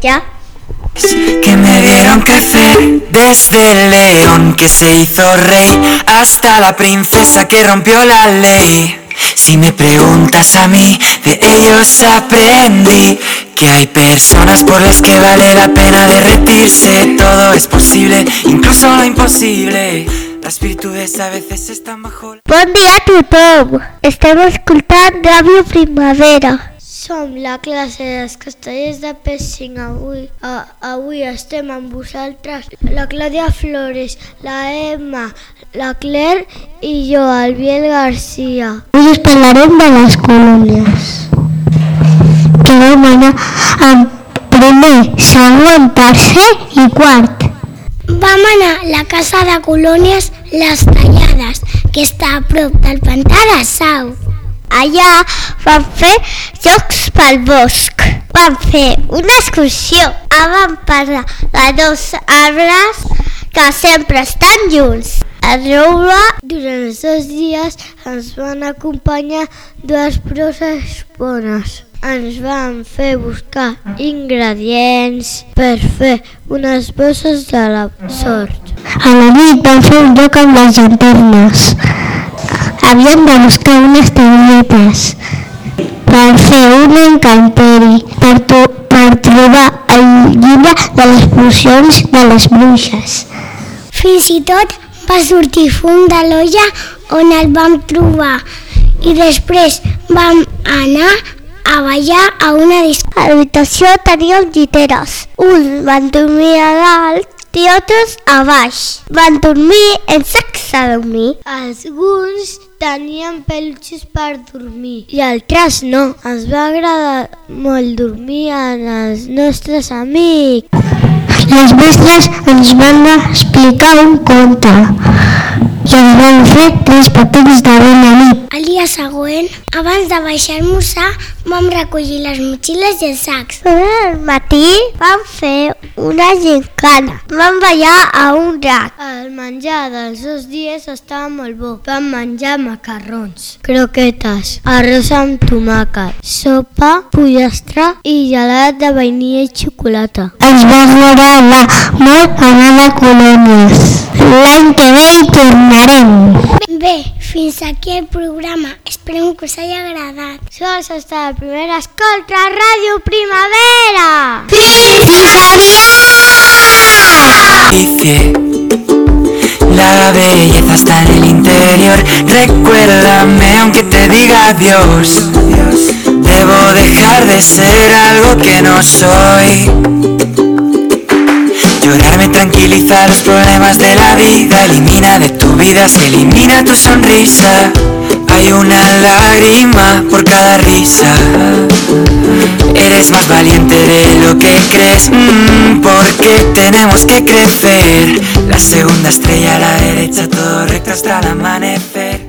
Ya. que me vieron crecer desde el león que se hizo rey hasta la princesa que rompió la ley. Si me preguntas a mí, de ellos aprendí que hay personas por las que vale la pena derretirse. Todo es posible, incluso lo imposible. Las virtudes a veces están bajo. Bon dia a tothom! Estem escoltant Ràdio Primavera. Som la classe dels castellers de P5 avui. A, avui estem amb vosaltres la Clàudia Flores, la Emma, la Claire i jo, el Biel Garcia. Avui us parlarem de les colònies. Que vam anar amb primer, segon, tercer i quart. Vam anar a la casa de colònies Les Tallades, que està a prop del pantà de Sau. Allà vam fer jocs pel bosc. Vam fer una excursió. Ah, vam parlar de dos arbres que sempre estan junts. El roure Durant els dos dies ens van acompanyar dues proses bones. Ens van fer buscar ingredients per fer unes bosses de la sort. A la nit vam fer un joc amb les llanternes. Havíem de buscar unes taulletes per fer un encanteri, per, to per trobar el llibre de les pocions de les bruixes. Fins i tot va sortir fum de l'olla on el vam trobar i després vam anar a ballar a una discoteca. L'habitació teníem lliteres. Uns van dormir a dalt i altres a baix. Van dormir en sacs a dormir. Alguns tenien peluixos per dormir i altres no. Ens va agradar molt dormir amb els nostres amics. Les mestres ens van explicar un conte i ens van fer tres petits de bona nit. El dia següent, abans de baixar a almoçar, vam recollir les motxilles i els sacs. Al matí vam fer una gincana. Vam ballar a un drac. El menjar dels dos dies estava molt bo. Vam menjar macarrons, croquetes, arròs amb tomàquet, sopa, pollastre i gelat de vainilla i xocolata. Ens va agradar molt anar a colònies. L'any hi tornarem. Bé, fins aquí el programa. Esperem que us hagi agradat. Sols està la primera escolta a Ràdio Primavera. Dice, la belleza está en el interior. Recuérdame aunque te diga adiós. Debo dejar de ser algo que no soy. Los problemas de la vida. Elimina de tu vida, se elimina tu sonrisa. Hay una lágrima por cada risa. Eres más valiente de lo que crees, mm, porque tenemos que crecer. La segunda estrella a la derecha, todo recto hasta el amanecer.